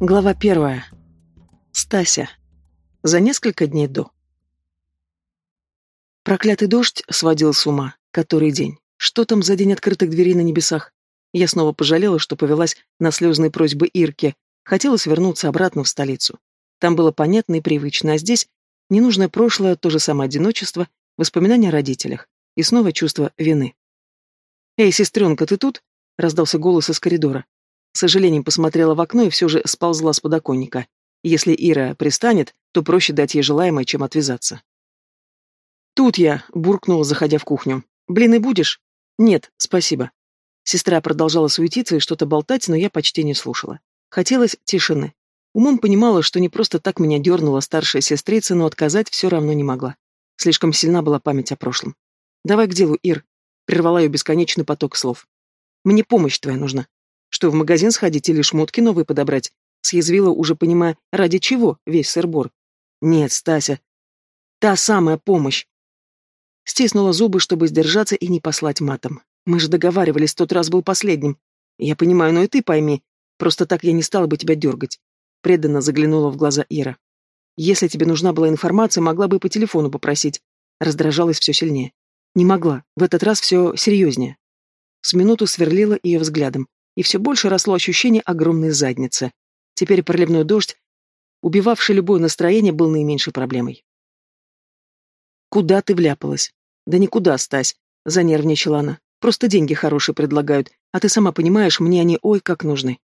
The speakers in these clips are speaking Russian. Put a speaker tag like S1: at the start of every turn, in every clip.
S1: Глава первая. Стася. За несколько дней до. Проклятый дождь сводил с ума. Который день? Что там за день открытых дверей на небесах? Я снова пожалела, что повелась на слезные просьбы Ирки. Хотелось вернуться обратно в столицу. Там было понятно и привычно, а здесь ненужное прошлое, то же самое одиночество, воспоминания о родителях и снова чувство вины. «Эй, сестренка, ты тут?» — раздался голос из коридора. С сожалением посмотрела в окно и все же сползла с подоконника. Если Ира пристанет, то проще дать ей желаемое, чем отвязаться. «Тут я», — буркнула, заходя в кухню. «Блины будешь?» «Нет, спасибо». Сестра продолжала суетиться и что-то болтать, но я почти не слушала. Хотелось тишины. Умом понимала, что не просто так меня дернула старшая сестрица, но отказать все равно не могла. Слишком сильна была память о прошлом. «Давай к делу, Ир», — прервала ее бесконечный поток слов. «Мне помощь твоя нужна. Что, в магазин сходить или шмотки новые подобрать? Съязвила, уже понимая, ради чего весь сырбор. Нет, Стася. Та самая помощь. Стиснула зубы, чтобы сдержаться и не послать матом. Мы же договаривались, тот раз был последним. Я понимаю, но и ты пойми. Просто так я не стала бы тебя дергать. Преданно заглянула в глаза Ира. Если тебе нужна была информация, могла бы и по телефону попросить. Раздражалась все сильнее. Не могла. В этот раз все серьезнее. С минуту сверлила ее взглядом и все больше росло ощущение огромной задницы. Теперь проливной дождь, убивавший любое настроение, был наименьшей проблемой. «Куда ты вляпалась?» «Да никуда, Стась», — занервничала она. «Просто деньги хорошие предлагают, а ты сама понимаешь, мне они ой как нужны».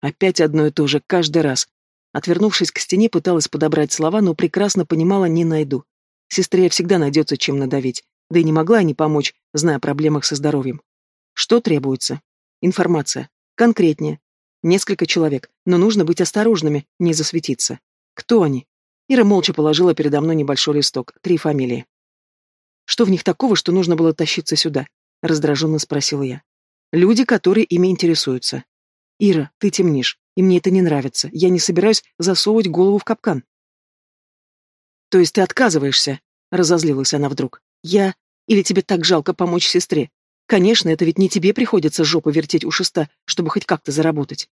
S1: Опять одно и то же, каждый раз. Отвернувшись к стене, пыталась подобрать слова, но прекрасно понимала, не найду. Сестре всегда найдется чем надавить, да и не могла не помочь, зная о проблемах со здоровьем. Что требуется? Информация. Конкретнее. Несколько человек, но нужно быть осторожными, не засветиться. Кто они? Ира молча положила передо мной небольшой листок, три фамилии. Что в них такого, что нужно было тащиться сюда? Раздраженно спросила я. Люди, которые ими интересуются. Ира, ты темнишь, и мне это не нравится. Я не собираюсь засовывать голову в капкан. То есть ты отказываешься? Разозлилась она вдруг. Я... Или тебе так жалко помочь сестре? Конечно, это ведь не тебе приходится жопу вертеть у шеста, чтобы хоть как-то заработать.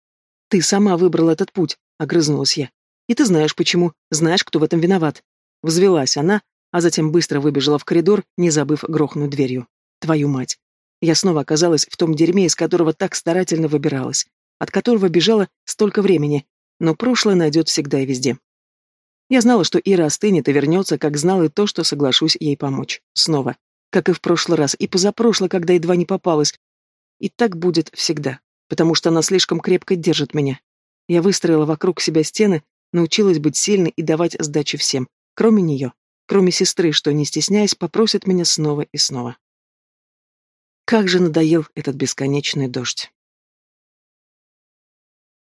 S1: Ты сама выбрала этот путь, огрызнулась я. И ты знаешь почему, знаешь, кто в этом виноват. Взвелась она, а затем быстро выбежала в коридор, не забыв грохнуть дверью. Твою мать. Я снова оказалась в том дерьме, из которого так старательно выбиралась, от которого бежала столько времени, но прошлое найдет всегда и везде. Я знала, что Ира остынет и вернется, как знала и то, что соглашусь ей помочь. Снова как и в прошлый раз, и позапрошлый, когда едва не попалась. И так будет всегда, потому что она слишком крепко держит меня. Я выстроила вокруг себя стены, научилась быть сильной и давать сдачи всем, кроме нее, кроме сестры, что, не стесняясь, попросит меня снова и снова. Как же надоел этот бесконечный дождь.